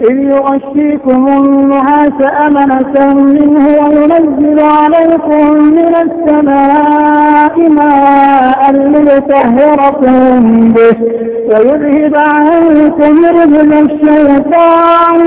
إذ يغشيكم النعاس أمنة منه وينزل عليكم من السماء ماء ليطهركم به ويذهب عنكم رجل الشيطان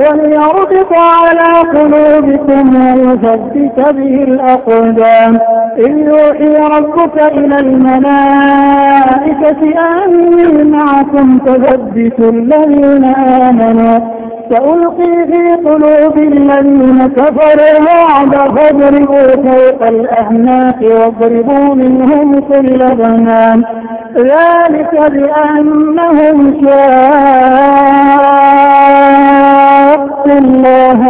وليربط على قلوبكم ويثبت به الأقدام. إذ يوحي ربك إلى الملائكة أني معكم تثبتوا الذين آمنوا. سألقي في قلوب الذين كفروا الرعب فاضربوا فوق الأعناق واضربوا منهم كل بنان ذلك بأنهم شاقوا الله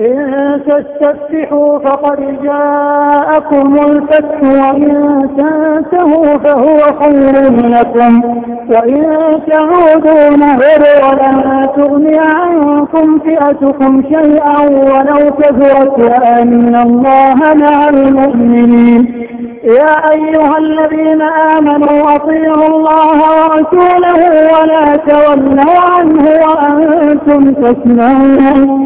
إن تستفتحوا فقد جاءكم الفتح وإن تنتهوا فهو خير لكم. وإن تعودوا نهر ولن تغني عنكم فئتكم شيئا ولو كثرت وأن الله مع المؤمنين. يا أيها الذين آمنوا أطيعوا الله ورسوله ولا تولوا عنه وأنتم تسمعون.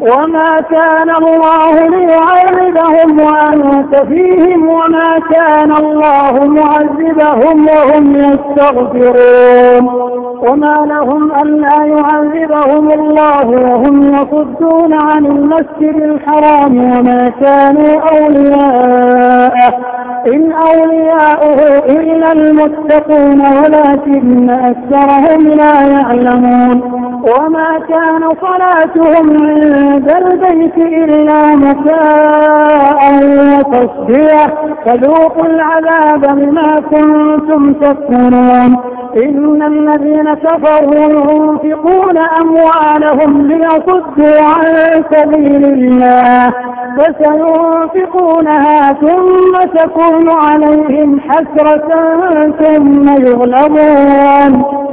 وما كان الله ليعذبهم وأنت فيهم وما كان الله معذبهم وهم يستغفرون وما لهم ألا يعذبهم الله وهم يصدون عن المسجد الحرام وما كانوا أولياءه إن أولياؤه إلا المتقون ولكن أكثرهم لا يعلمون وما كان صلاتهم عند البيت إلا مكاء وتصدية فذوقوا العذاب بما كنتم تكفرون. إن الذين كفروا ينفقون أموالهم ليصدوا عن سبيل الله. فسينفقونها ثم تكون عليهم حسرة ثم يغلبون.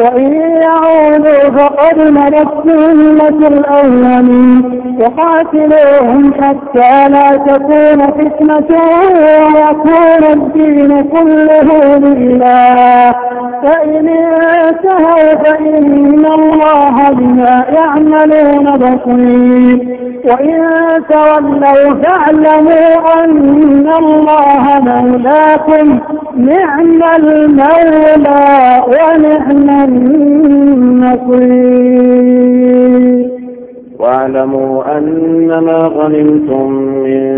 وإن يعودوا فقد ملت سنة الأولين وقاتلوهم حتى لا تكون فتنة ويكون الدين كله لله. فإن انتهوا فإن الله بما يعملون بصير. وإن تولوا فاعلموا أن الله مولاكم نعم المولى ونعم النصير. واعلموا أنما غنمتم من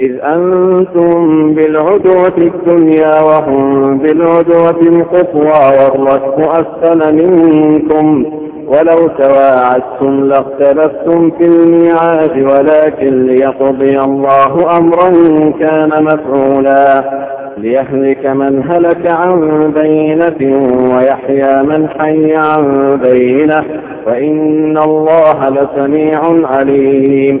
إذ أنتم بالعدوة الدنيا وهم بالعدوة القصوى والركب أسفل منكم ولو تواعدتم لاختلفتم في الميعاد ولكن ليقضي الله أمرا كان مفعولا ليهلك من هلك عن بينة ويحيى من حي عن بينة وإن الله لسميع عليم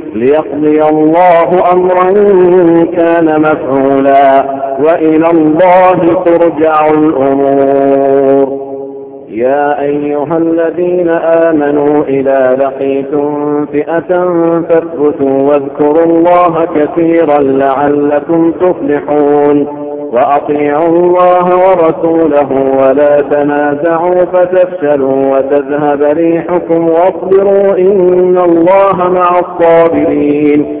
ليقضي الله أمرا كان مفعولا وإلى الله ترجع الأمور. يا أيها الذين آمنوا إذا لقيتم فئة فاثبتوا واذكروا الله كثيرا لعلكم تفلحون. وأطيعوا الله ورسوله ولا تنازعوا فتفشلوا وتذهب ريحكم واصبروا إن الله مع الصابرين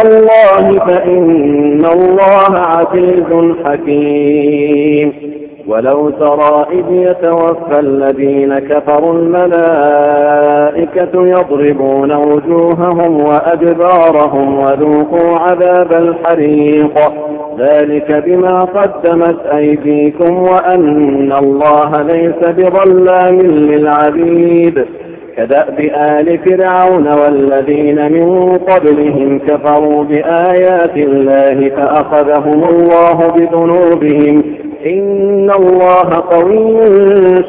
الله فإن الله عزيز حكيم. ولو ترى إذ يتوفى الذين كفروا الملائكة يضربون وجوههم وأدبارهم وذوقوا عذاب الحريق. ذلك بما قدمت أيديكم وأن الله ليس بظلام للعبيد. كدأب آل فرعون والذين من قبلهم كفروا بآيات الله فأخذهم الله بذنوبهم. إن الله قوي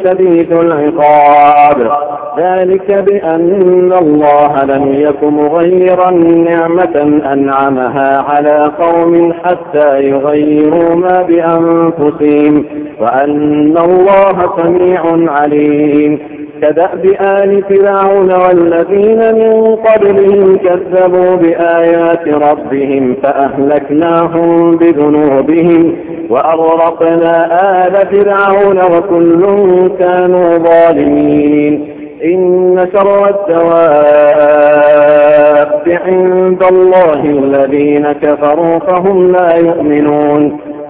شديد العقاب. ذلك بأن الله لم يك مغيرا نعمة أنعمها على قوم حتى يغيروا ما بأنفسهم وأن الله سميع عليم. كدأب آل فرعون والذين من قبلهم كذبوا بآيات ربهم فأهلكناهم بذنوبهم وأغرقنا آل فرعون وكل كانوا ظالمين. إن شر الدواب عند الله الذين كفروا فهم لا يؤمنون.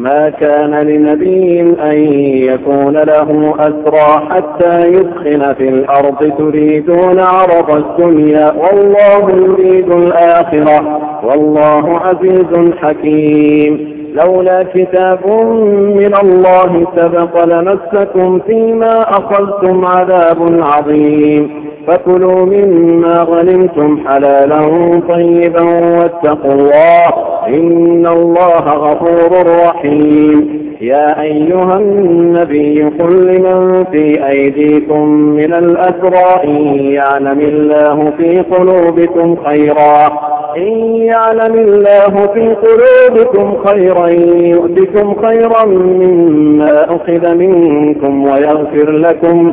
ما كان لنبي أن يكون له أسرى حتى يدخن في الأرض تريدون عرض الدنيا والله يريد الآخرة والله عزيز حكيم. لولا كتاب من الله سبق لمسكم فيما أخذتم عذاب عظيم. فكلوا مما غنمتم حلالا طيبا واتقوا الله إن الله غفور رحيم. يا أيها النبي قل لمن في أيديكم من الأسرى إن يعلم الله في قلوبكم خيرا. إن يعلم الله في قلوبكم خيرا يؤتكم خيرا مما أخذ منكم ويغفر لكم.